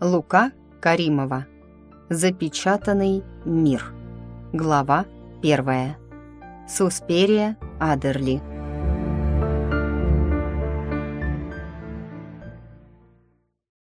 Лука Каримова. Запечатанный мир. Глава первая. Сусперия Адерли.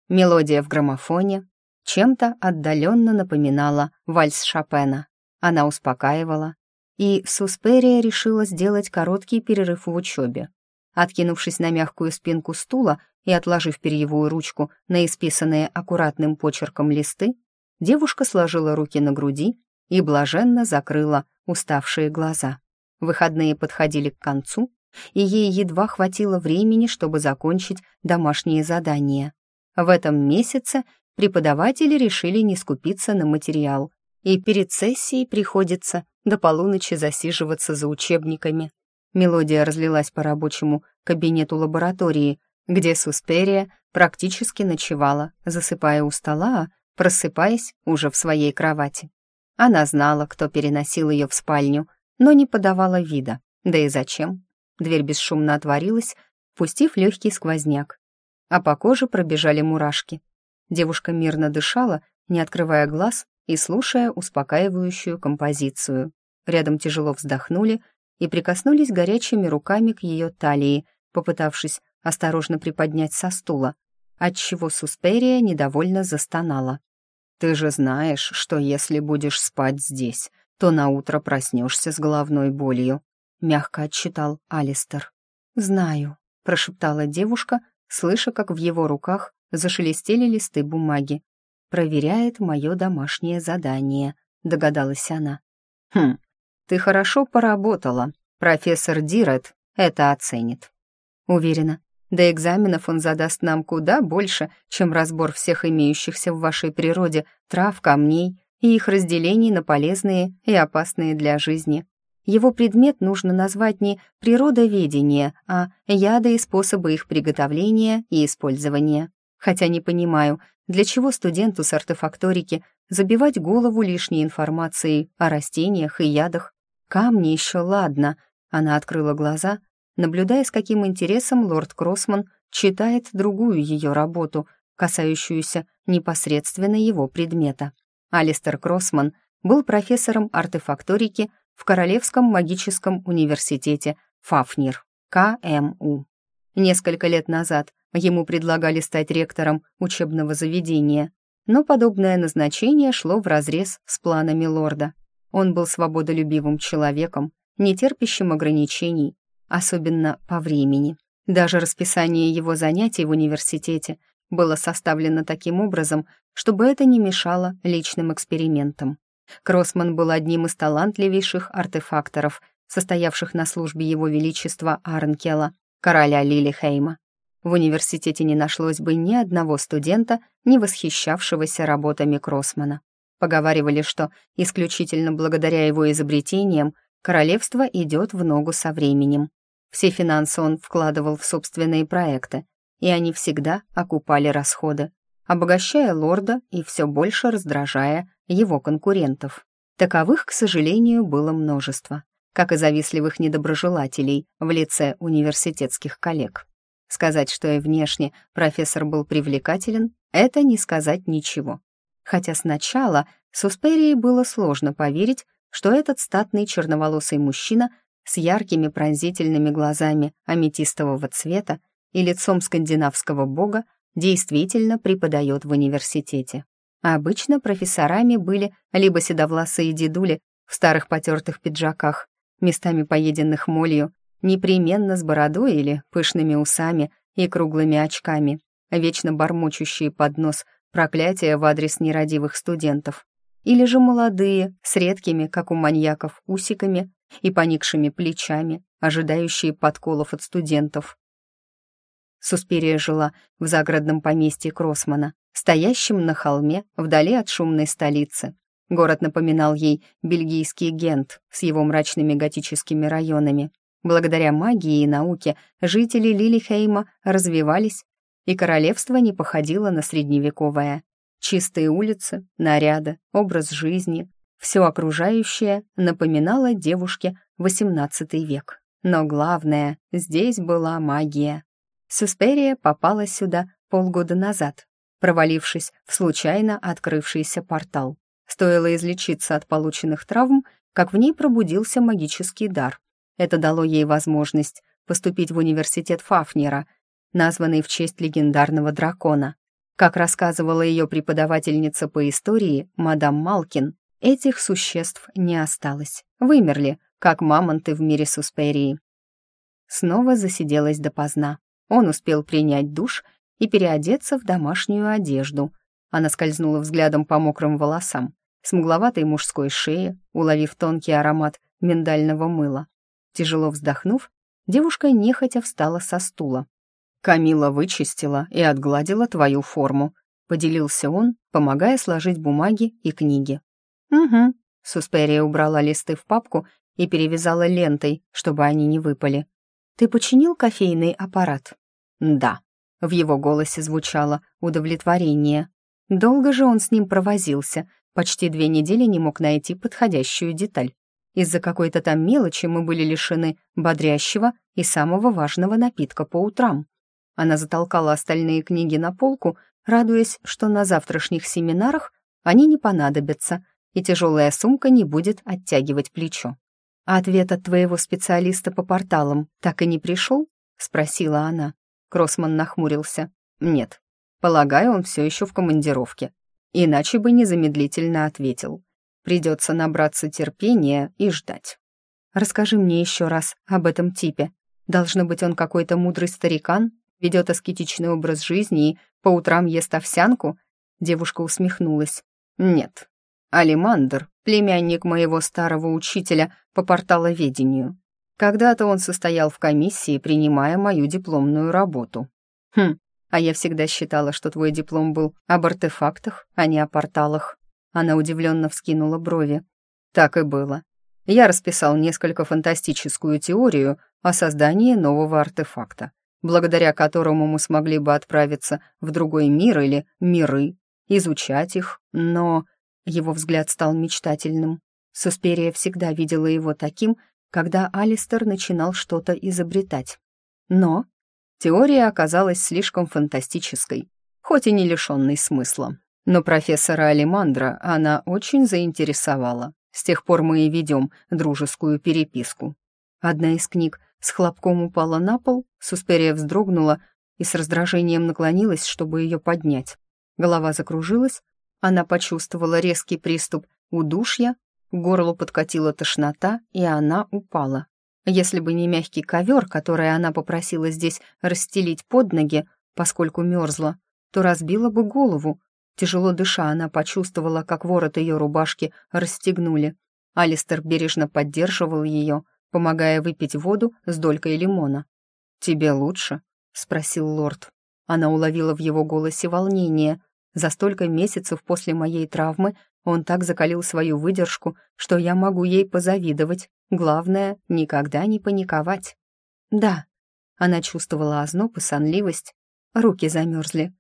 Мелодия в граммофоне чем-то отдаленно напоминала вальс Шопена. Она успокаивала, и Сусперия решила сделать короткий перерыв в учебе. Откинувшись на мягкую спинку стула, и, отложив перьевую ручку на исписанные аккуратным почерком листы, девушка сложила руки на груди и блаженно закрыла уставшие глаза. Выходные подходили к концу, и ей едва хватило времени, чтобы закончить домашние задания. В этом месяце преподаватели решили не скупиться на материал, и перед сессией приходится до полуночи засиживаться за учебниками. Мелодия разлилась по рабочему кабинету лаборатории, где Сусперия практически ночевала, засыпая у стола, просыпаясь уже в своей кровати. Она знала, кто переносил ее в спальню, но не подавала вида. Да и зачем? Дверь бесшумно отворилась, пустив легкий сквозняк. А по коже пробежали мурашки. Девушка мирно дышала, не открывая глаз и слушая успокаивающую композицию. Рядом тяжело вздохнули и прикоснулись горячими руками к ее талии, попытавшись осторожно приподнять со стула, отчего Сусперия недовольно застонала. «Ты же знаешь, что если будешь спать здесь, то наутро проснешься с головной болью», — мягко отчитал Алистер. «Знаю», — прошептала девушка, слыша, как в его руках зашелестели листы бумаги. «Проверяет мое домашнее задание», — догадалась она. «Хм, ты хорошо поработала. Профессор Дирет это оценит». Уверена, до экзаменов он задаст нам куда больше, чем разбор всех имеющихся в вашей природе трав, камней и их разделений на полезные и опасные для жизни. Его предмет нужно назвать не природоведение, а яды и способы их приготовления и использования. Хотя не понимаю, для чего студенту с артефакторики забивать голову лишней информацией о растениях и ядах. Камни еще ладно. Она открыла глаза наблюдая, с каким интересом лорд Кроссман читает другую ее работу, касающуюся непосредственно его предмета. Алистер Кроссман был профессором артефакторики в Королевском магическом университете Фафнир, КМУ. Несколько лет назад ему предлагали стать ректором учебного заведения, но подобное назначение шло вразрез с планами лорда. Он был свободолюбивым человеком, не терпящим ограничений, особенно по времени. Даже расписание его занятий в университете было составлено таким образом, чтобы это не мешало личным экспериментам. Кроссман был одним из талантливейших артефакторов, состоявших на службе его величества Арнкела, короля Лилихейма. В университете не нашлось бы ни одного студента, не восхищавшегося работами Кроссмана. Поговаривали, что исключительно благодаря его изобретениям королевство идет в ногу со временем. Все финансы он вкладывал в собственные проекты, и они всегда окупали расходы, обогащая лорда и все больше раздражая его конкурентов. Таковых, к сожалению, было множество, как и завистливых недоброжелателей в лице университетских коллег. Сказать, что и внешне профессор был привлекателен, это не сказать ничего. Хотя сначала Сусперии было сложно поверить, что этот статный черноволосый мужчина с яркими пронзительными глазами аметистового цвета и лицом скандинавского бога действительно преподает в университете. А обычно профессорами были либо седовласые дедули в старых потертых пиджаках, местами поеденных молью, непременно с бородой или пышными усами и круглыми очками, вечно бормочущие под нос проклятия в адрес нерадивых студентов. Или же молодые, с редкими, как у маньяков, усиками и поникшими плечами, ожидающие подколов от студентов. Суспирия жила в загородном поместье Кроссмана, стоящем на холме вдали от шумной столицы. Город напоминал ей бельгийский Гент с его мрачными готическими районами. Благодаря магии и науке жители Лилихейма развивались, и королевство не походило на средневековое. Чистые улицы, наряды, образ жизни, все окружающее напоминало девушке XVIII век. Но главное, здесь была магия. Сусперия попала сюда полгода назад. провалившись в случайно открывшийся портал. Стоило излечиться от полученных травм, как в ней пробудился магический дар. Это дало ей возможность поступить в университет Фафнера, названный в честь легендарного дракона. Как рассказывала ее преподавательница по истории, мадам Малкин, этих существ не осталось. Вымерли, как мамонты в мире Сусперии. Снова засиделась допоздна. Он успел принять душ и переодеться в домашнюю одежду. Она скользнула взглядом по мокрым волосам, смугловатой мужской шее, уловив тонкий аромат миндального мыла. Тяжело вздохнув, девушка нехотя встала со стула. «Камила вычистила и отгладила твою форму», — поделился он, помогая сложить бумаги и книги. «Угу», — Сусперия убрала листы в папку и перевязала лентой, чтобы они не выпали. «Ты починил кофейный аппарат?» «Да». В его голосе звучало удовлетворение. Долго же он с ним провозился, почти две недели не мог найти подходящую деталь. Из-за какой-то там мелочи мы были лишены бодрящего и самого важного напитка по утрам. Она затолкала остальные книги на полку, радуясь, что на завтрашних семинарах они не понадобятся, и тяжелая сумка не будет оттягивать плечо. «А ответ от твоего специалиста по порталам так и не пришел?» — спросила она. Кроссман нахмурился. «Нет. Полагаю, он все еще в командировке. Иначе бы незамедлительно ответил. Придется набраться терпения и ждать. Расскажи мне еще раз об этом типе. Должно быть, он какой-то мудрый старикан, ведет аскетичный образ жизни и по утрам ест овсянку?» Девушка усмехнулась. «Нет. Алимандр — племянник моего старого учителя по порталоведению. Когда-то он состоял в комиссии, принимая мою дипломную работу. Хм, а я всегда считала, что твой диплом был об артефактах, а не о порталах. Она удивленно вскинула брови. Так и было. Я расписал несколько фантастическую теорию о создании нового артефакта, благодаря которому мы смогли бы отправиться в другой мир или миры, изучать их, но... Его взгляд стал мечтательным. Суспирия всегда видела его таким, когда Алистер начинал что-то изобретать. Но теория оказалась слишком фантастической, хоть и не лишенной смысла. Но профессора Алимандра она очень заинтересовала. С тех пор мы и ведем дружескую переписку. Одна из книг с хлопком упала на пол, Сусперия вздрогнула и с раздражением наклонилась, чтобы ее поднять. Голова закружилась, она почувствовала резкий приступ удушья, горлу подкатила тошнота, и она упала. Если бы не мягкий ковер, который она попросила здесь расстелить под ноги, поскольку мерзла, то разбила бы голову. Тяжело дыша, она почувствовала, как ворот ее рубашки расстегнули. Алистер бережно поддерживал ее, помогая выпить воду с долькой лимона. «Тебе лучше?» — спросил лорд. Она уловила в его голосе волнение. За столько месяцев после моей травмы он так закалил свою выдержку, что я могу ей позавидовать. Главное, никогда не паниковать. Да, она чувствовала озноб и сонливость. Руки замерзли.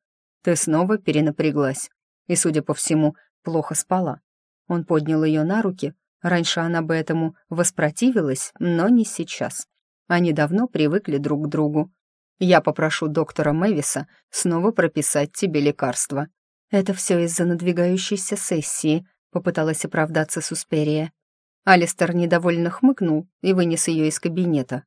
Ты снова перенапряглась. И, судя по всему, плохо спала. Он поднял ее на руки. Раньше она бы этому воспротивилась, но не сейчас. Они давно привыкли друг к другу. Я попрошу доктора Мэвиса снова прописать тебе лекарства. «Это все из-за надвигающейся сессии», — попыталась оправдаться Сусперия. Алистер недовольно хмыкнул и вынес ее из кабинета.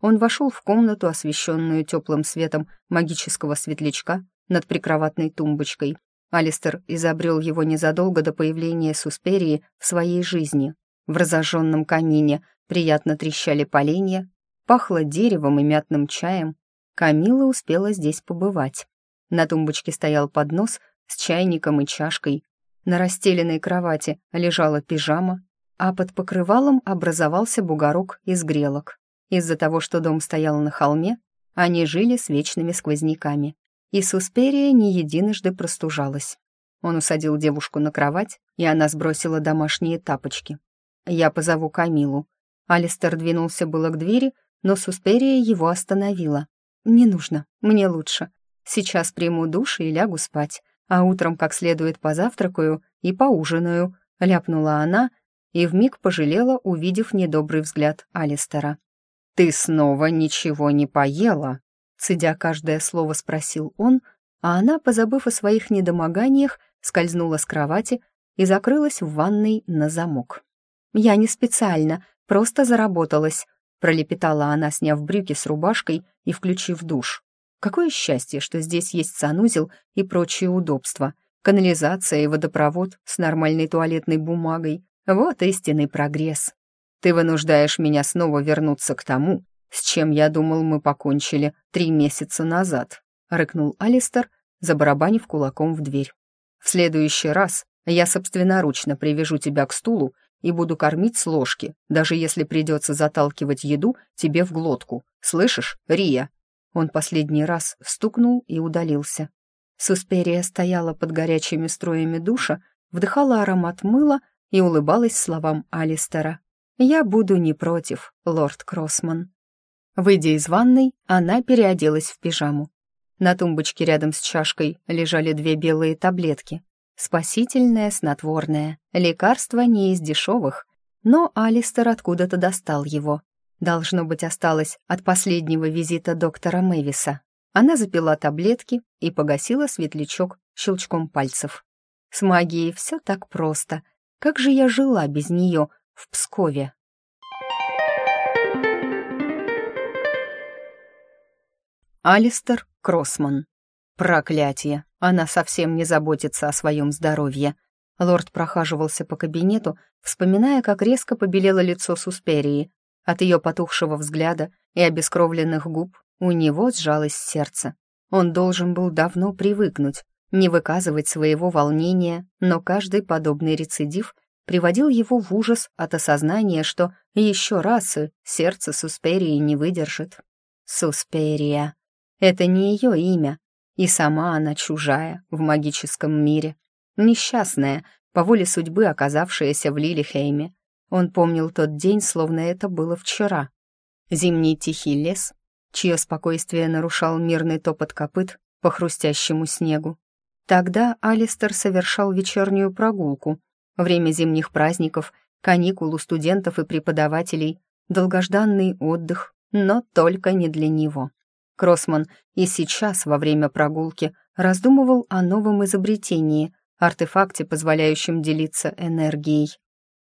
Он вошел в комнату, освещенную теплым светом магического светлячка над прикроватной тумбочкой. Алистер изобрел его незадолго до появления Сусперии в своей жизни. В разожженном камине приятно трещали поленья, пахло деревом и мятным чаем. Камила успела здесь побывать. На тумбочке стоял поднос с чайником и чашкой. На расстеленной кровати лежала пижама, а под покрывалом образовался бугорок из грелок. Из-за того, что дом стоял на холме, они жили с вечными сквозняками. И Сусперия не единожды простужалась. Он усадил девушку на кровать, и она сбросила домашние тапочки. «Я позову Камилу». Алистер двинулся было к двери, но Сусперия его остановила. «Не нужно, мне лучше. Сейчас приму душ и лягу спать а утром как следует позавтракаю и поужинаю», — ляпнула она и вмиг пожалела, увидев недобрый взгляд Алистера. «Ты снова ничего не поела?» Цедя каждое слово, спросил он, а она, позабыв о своих недомоганиях, скользнула с кровати и закрылась в ванной на замок. «Я не специально, просто заработалась», — пролепетала она, сняв брюки с рубашкой и включив душ. Какое счастье, что здесь есть санузел и прочие удобства, канализация и водопровод с нормальной туалетной бумагой. Вот истинный прогресс. Ты вынуждаешь меня снова вернуться к тому, с чем я думал мы покончили три месяца назад», — рыкнул Алистер, забарабанив кулаком в дверь. «В следующий раз я собственноручно привяжу тебя к стулу и буду кормить с ложки, даже если придется заталкивать еду тебе в глотку. Слышишь, Рия?» Он последний раз стукнул и удалился. Сусперия стояла под горячими струями душа, вдыхала аромат мыла и улыбалась словам Алистера. «Я буду не против, лорд Кроссман». Выйдя из ванной, она переоделась в пижаму. На тумбочке рядом с чашкой лежали две белые таблетки. Спасительное, снотворное, лекарство не из дешевых, но Алистер откуда-то достал его. Должно быть, осталось от последнего визита доктора Мэвиса. Она запила таблетки и погасила светлячок щелчком пальцев. С магией все так просто. Как же я жила без нее в Пскове? Алистер Кроссман. Проклятие! Она совсем не заботится о своем здоровье. Лорд прохаживался по кабинету, вспоминая, как резко побелело лицо Сусперии. От ее потухшего взгляда и обескровленных губ у него сжалось сердце. Он должен был давно привыкнуть, не выказывать своего волнения, но каждый подобный рецидив приводил его в ужас от осознания, что еще раз и сердце Сусперии не выдержит. Сусперия. Это не ее имя, и сама она чужая в магическом мире. Несчастная, по воле судьбы оказавшаяся в Лилихейме. Он помнил тот день, словно это было вчера. Зимний тихий лес, чье спокойствие нарушал мирный топот копыт по хрустящему снегу. Тогда Алистер совершал вечернюю прогулку. Время зимних праздников, каникул у студентов и преподавателей, долгожданный отдых, но только не для него. Кроссман и сейчас, во время прогулки, раздумывал о новом изобретении, артефакте, позволяющем делиться энергией.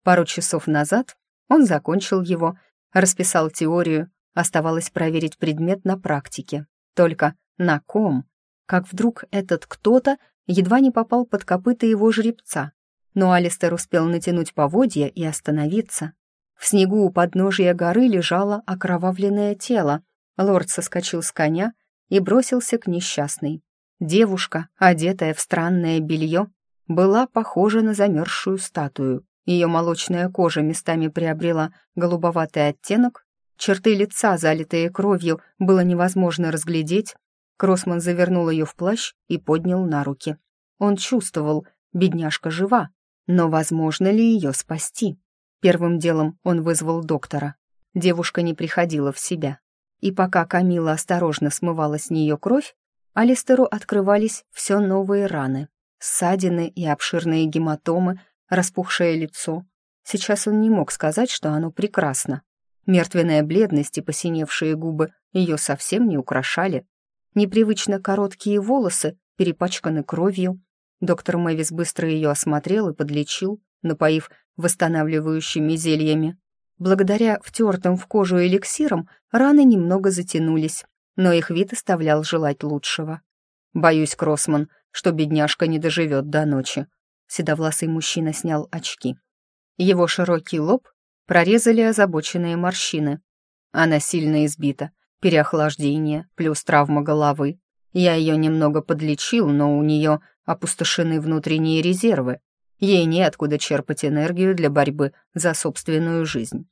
Пару часов назад он закончил его, расписал теорию, оставалось проверить предмет на практике. Только на ком? Как вдруг этот кто-то едва не попал под копыта его жеребца. Но Алистер успел натянуть поводья и остановиться. В снегу у подножия горы лежало окровавленное тело, Лорд соскочил с коня и бросился к несчастной. Девушка, одетая в странное белье, была похожа на замерзшую статую. Ее молочная кожа местами приобрела голубоватый оттенок, черты лица, залитые кровью, было невозможно разглядеть. Кроссман завернул ее в плащ и поднял на руки. Он чувствовал, бедняжка жива, но возможно ли ее спасти? Первым делом он вызвал доктора. Девушка не приходила в себя. И пока Камила осторожно смывала с нее кровь, Алистеру открывались все новые раны. Ссадины и обширные гематомы, распухшее лицо. Сейчас он не мог сказать, что оно прекрасно. Мертвенная бледность и посиневшие губы ее совсем не украшали. Непривычно короткие волосы перепачканы кровью. Доктор Мэвис быстро ее осмотрел и подлечил, напоив восстанавливающими зельями. Благодаря втертым в кожу эликсирам раны немного затянулись, но их вид оставлял желать лучшего. «Боюсь, Кроссман, что бедняжка не доживет до ночи». Седовласый мужчина снял очки. Его широкий лоб прорезали озабоченные морщины. Она сильно избита, переохлаждение, плюс травма головы. Я ее немного подлечил, но у нее опустошены внутренние резервы, Ей неоткуда черпать энергию для борьбы за собственную жизнь.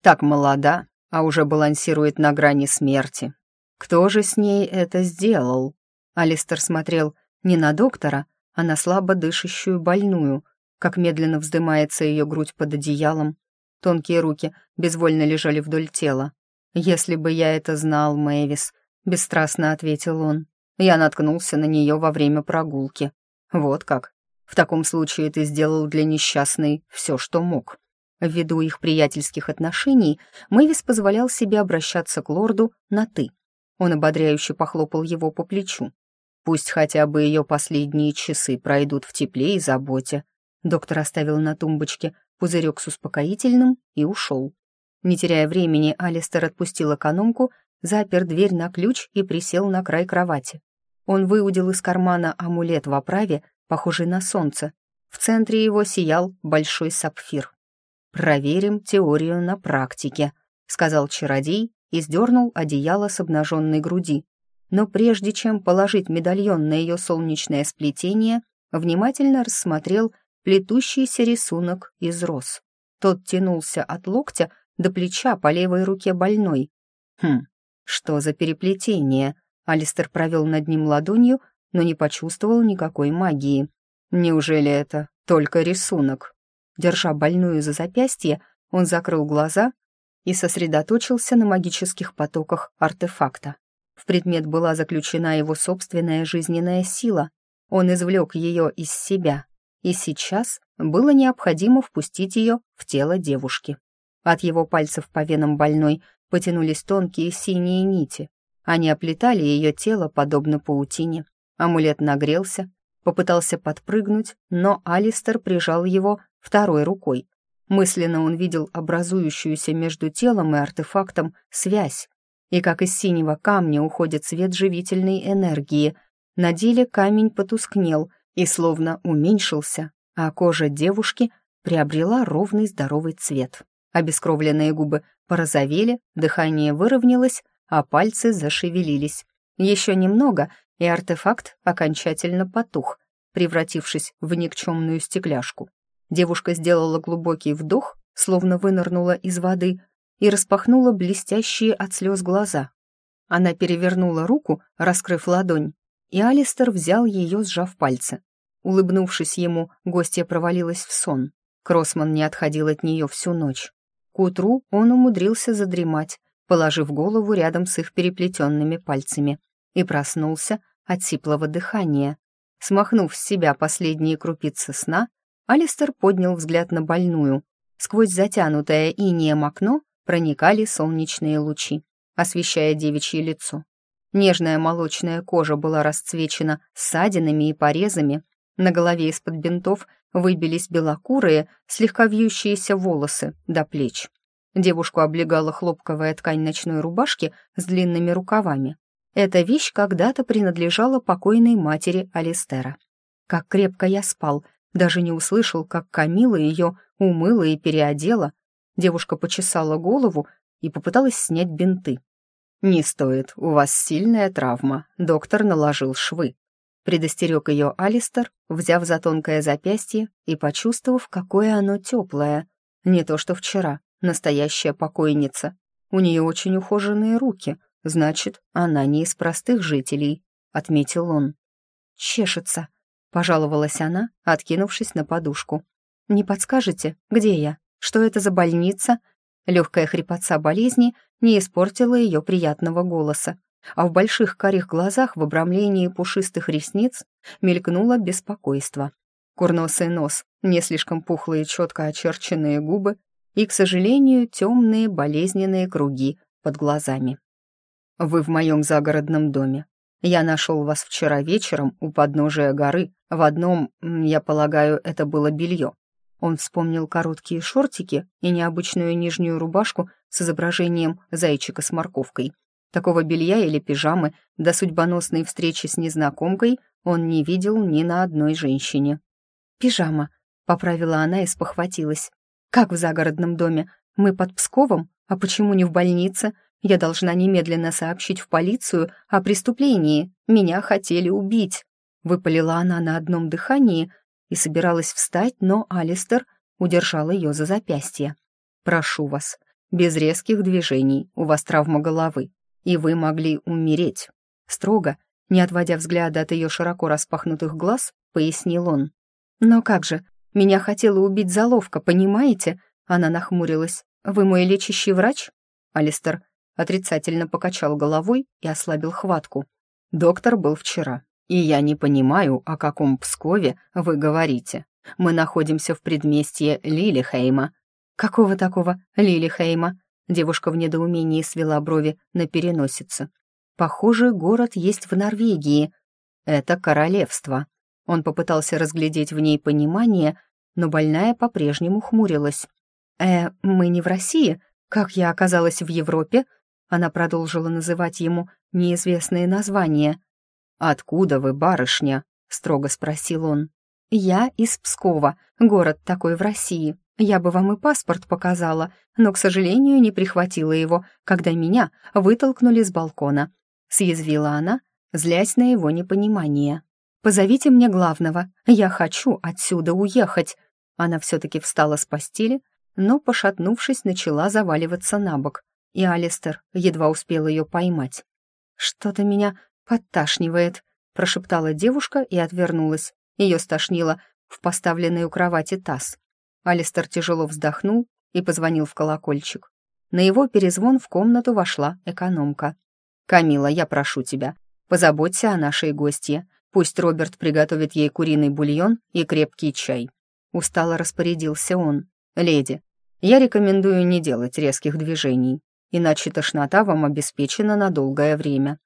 Так молода, а уже балансирует на грани смерти. Кто же с ней это сделал? Алистер смотрел не на доктора, а на слабо дышащую больную, как медленно вздымается ее грудь под одеялом. Тонкие руки безвольно лежали вдоль тела. «Если бы я это знал, Мэвис», — бесстрастно ответил он. Я наткнулся на нее во время прогулки. Вот как. В таком случае ты сделал для несчастной все, что мог. Ввиду их приятельских отношений, Мэвис позволял себе обращаться к лорду на «ты». Он ободряюще похлопал его по плечу. Пусть хотя бы ее последние часы пройдут в тепле и заботе. Доктор оставил на тумбочке пузырек с успокоительным и ушел. Не теряя времени, Алистер отпустил экономку, запер дверь на ключ и присел на край кровати. Он выудил из кармана амулет в оправе, похожий на солнце. В центре его сиял большой сапфир. «Проверим теорию на практике», — сказал чародей и сдернул одеяло с обнаженной груди. Но прежде чем положить медальон на ее солнечное сплетение, внимательно рассмотрел плетущийся рисунок из роз. Тот тянулся от локтя до плеча по левой руке больной. «Хм, что за переплетение?» Алистер провел над ним ладонью, но не почувствовал никакой магии. «Неужели это только рисунок?» Держа больную за запястье, он закрыл глаза и сосредоточился на магических потоках артефакта. В предмет была заключена его собственная жизненная сила. Он извлек ее из себя, и сейчас было необходимо впустить ее в тело девушки. От его пальцев по венам больной потянулись тонкие синие нити. Они оплетали ее тело, подобно паутине. Амулет нагрелся, попытался подпрыгнуть, но Алистер прижал его второй рукой. Мысленно он видел образующуюся между телом и артефактом связь, и как из синего камня уходит свет живительной энергии. На деле камень потускнел и словно уменьшился, а кожа девушки приобрела ровный здоровый цвет. Обескровленные губы порозовели, дыхание выровнялось, а пальцы зашевелились. Еще немного, и артефакт окончательно потух, превратившись в никчемную стекляшку. Девушка сделала глубокий вдох, словно вынырнула из воды, и распахнула блестящие от слез глаза. Она перевернула руку, раскрыв ладонь, и Алистер взял ее, сжав пальцы. Улыбнувшись ему, гостья провалилась в сон. Кроссман не отходил от нее всю ночь. К утру он умудрился задремать, положив голову рядом с их переплетенными пальцами, и проснулся от сиплого дыхания. Смахнув с себя последние крупицы сна, Алистер поднял взгляд на больную. Сквозь затянутое инеем окно проникали солнечные лучи, освещая девичье лицо. Нежная молочная кожа была расцвечена ссадинами и порезами, на голове из-под бинтов выбились белокурые, слегка вьющиеся волосы до плеч. Девушку облегала хлопковая ткань ночной рубашки с длинными рукавами. Эта вещь когда-то принадлежала покойной матери Алистера. Как крепко я спал, даже не услышал, как Камила ее умыла и переодела. Девушка почесала голову и попыталась снять бинты. «Не стоит, у вас сильная травма, доктор наложил швы», предостерег ее Алистер, взяв за тонкое запястье и почувствовав, какое оно теплое. Не то что вчера, настоящая покойница. У нее очень ухоженные руки, значит, она не из простых жителей, отметил он. Чешется, пожаловалась она, откинувшись на подушку. Не подскажете, где я? Что это за больница? Легкая хрипотца болезни не испортила ее приятного голоса а в больших карих глазах в обрамлении пушистых ресниц мелькнуло беспокойство. Курносый нос, не слишком пухлые четко очерченные губы и, к сожалению, темные болезненные круги под глазами. «Вы в моем загородном доме. Я нашел вас вчера вечером у подножия горы. В одном, я полагаю, это было белье». Он вспомнил короткие шортики и необычную нижнюю рубашку с изображением зайчика с морковкой. Такого белья или пижамы до судьбоносной встречи с незнакомкой он не видел ни на одной женщине. «Пижама», — поправила она и спохватилась. «Как в загородном доме? Мы под Псковом? А почему не в больнице? Я должна немедленно сообщить в полицию о преступлении. Меня хотели убить». Выпалила она на одном дыхании и собиралась встать, но Алистер удержал ее за запястье. «Прошу вас, без резких движений, у вас травма головы и вы могли умереть», — строго, не отводя взгляда от ее широко распахнутых глаз, пояснил он. «Но как же, меня хотела убить заловка, понимаете?» Она нахмурилась. «Вы мой лечащий врач?» Алистер отрицательно покачал головой и ослабил хватку. «Доктор был вчера, и я не понимаю, о каком Пскове вы говорите. Мы находимся в предместье Лилихейма». «Какого такого Лилихейма?» Девушка в недоумении свела брови на переносице. «Похоже, город есть в Норвегии. Это королевство. Он попытался разглядеть в ней понимание, но больная по-прежнему хмурилась. «Э, мы не в России? Как я оказалась в Европе?» Она продолжила называть ему неизвестные названия. «Откуда вы, барышня?» — строго спросил он. «Я из Пскова, город такой в России. Я бы вам и паспорт показала, но, к сожалению, не прихватила его, когда меня вытолкнули с балкона», — съязвила она, злясь на его непонимание. «Позовите мне главного, я хочу отсюда уехать». Она все-таки встала с постели, но, пошатнувшись, начала заваливаться на бок, и Алистер едва успел ее поймать. «Что-то меня подташнивает», — прошептала девушка и отвернулась. Ее стошнило в поставленной у кровати таз. Алистер тяжело вздохнул и позвонил в колокольчик. На его перезвон в комнату вошла экономка. «Камила, я прошу тебя, позаботься о нашей гостье. Пусть Роберт приготовит ей куриный бульон и крепкий чай». Устало распорядился он. «Леди, я рекомендую не делать резких движений, иначе тошнота вам обеспечена на долгое время».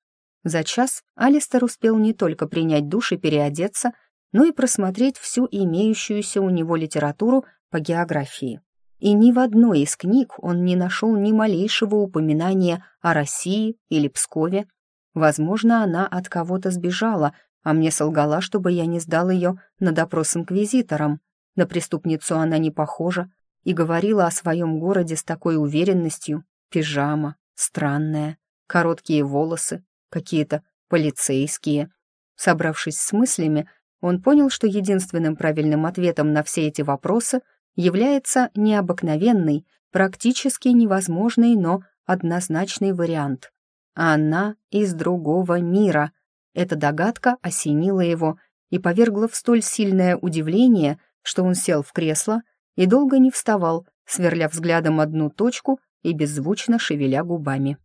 За час Алистер успел не только принять душ и переодеться, но и просмотреть всю имеющуюся у него литературу по географии. И ни в одной из книг он не нашел ни малейшего упоминания о России или Пскове. Возможно, она от кого-то сбежала, а мне солгала, чтобы я не сдал ее на допрос инквизиторам. На преступницу она не похожа и говорила о своем городе с такой уверенностью. Пижама, странная, короткие волосы, какие-то полицейские. Собравшись с мыслями, он понял, что единственным правильным ответом на все эти вопросы является необыкновенный, практически невозможный, но однозначный вариант. Она из другого мира. Эта догадка осенила его и повергла в столь сильное удивление, что он сел в кресло и долго не вставал, сверля взглядом одну точку и беззвучно шевеля губами.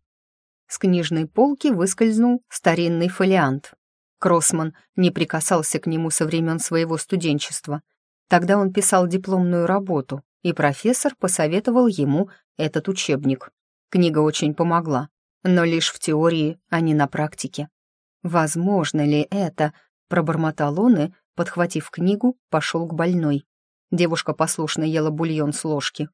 С книжной полки выскользнул старинный фолиант. Кроссман не прикасался к нему со времен своего студенчества. Тогда он писал дипломную работу, и профессор посоветовал ему этот учебник. Книга очень помогла, но лишь в теории, а не на практике. «Возможно ли это?» — пробормотал он и, подхватив книгу, пошел к больной. Девушка послушно ела бульон с ложки.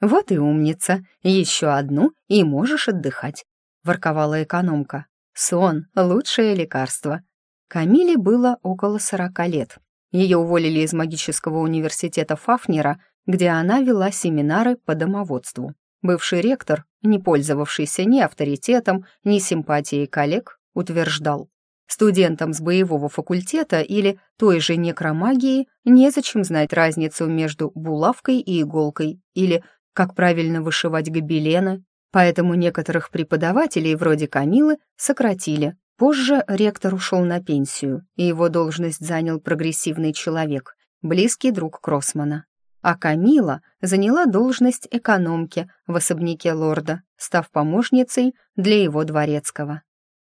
«Вот и умница, еще одну, и можешь отдыхать», — ворковала экономка. «Сон — лучшее лекарство. Камиле было около сорока лет. Ее уволили из магического университета Фафнера, где она вела семинары по домоводству. Бывший ректор, не пользовавшийся ни авторитетом, ни симпатией коллег, утверждал, студентам с боевого факультета или той же некромагии незачем знать разницу между булавкой и иголкой или как правильно вышивать гобелены, поэтому некоторых преподавателей вроде Камилы сократили, Позже ректор ушел на пенсию, и его должность занял прогрессивный человек, близкий друг Кроссмана. А Камила заняла должность экономки в особняке лорда, став помощницей для его дворецкого.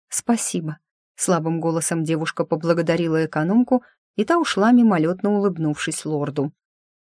«Спасибо», — слабым голосом девушка поблагодарила экономку, и та ушла, мимолетно улыбнувшись лорду.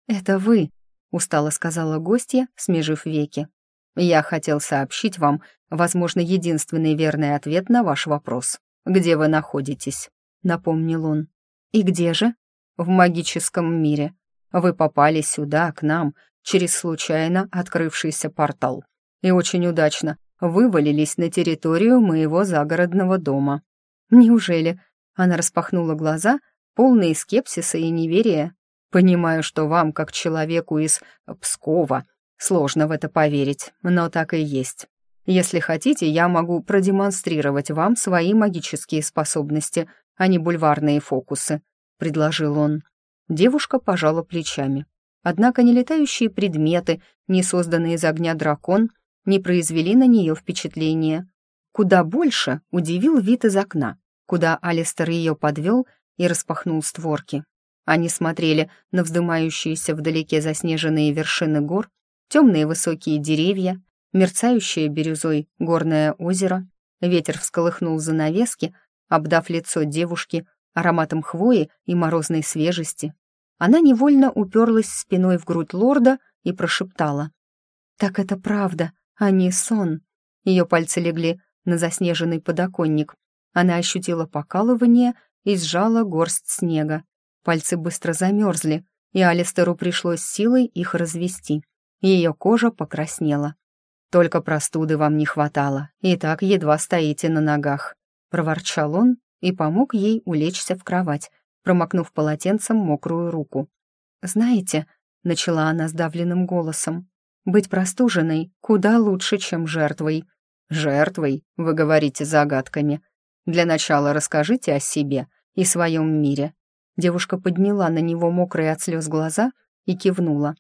«Это вы», — устало сказала гостья, смежив веки. Я хотел сообщить вам, возможно, единственный верный ответ на ваш вопрос. Где вы находитесь?» — напомнил он. «И где же?» «В магическом мире. Вы попали сюда, к нам, через случайно открывшийся портал. И очень удачно вывалились на территорию моего загородного дома». «Неужели?» — она распахнула глаза, полные скепсиса и неверия. «Понимаю, что вам, как человеку из Пскова, Сложно в это поверить, но так и есть. Если хотите, я могу продемонстрировать вам свои магические способности, а не бульварные фокусы», — предложил он. Девушка пожала плечами. Однако не летающие предметы, не созданные из огня дракон, не произвели на нее впечатления. Куда больше удивил вид из окна, куда Алистер ее подвел и распахнул створки. Они смотрели на вздымающиеся вдалеке заснеженные вершины гор темные высокие деревья, мерцающее бирюзой горное озеро. Ветер всколыхнул занавески, обдав лицо девушки ароматом хвои и морозной свежести. Она невольно уперлась спиной в грудь лорда и прошептала. «Так это правда, а не сон». Ее пальцы легли на заснеженный подоконник. Она ощутила покалывание и сжала горсть снега. Пальцы быстро замерзли, и Алистеру пришлось силой их развести. Ее кожа покраснела. «Только простуды вам не хватало, и так едва стоите на ногах», — проворчал он и помог ей улечься в кровать, промокнув полотенцем мокрую руку. «Знаете», — начала она сдавленным голосом, «быть простуженной куда лучше, чем жертвой». «Жертвой, вы говорите загадками. Для начала расскажите о себе и своем мире». Девушка подняла на него мокрые от слез глаза и кивнула.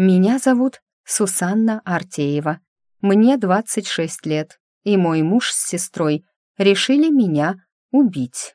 «Меня зовут Сусанна Артеева. Мне 26 лет, и мой муж с сестрой решили меня убить».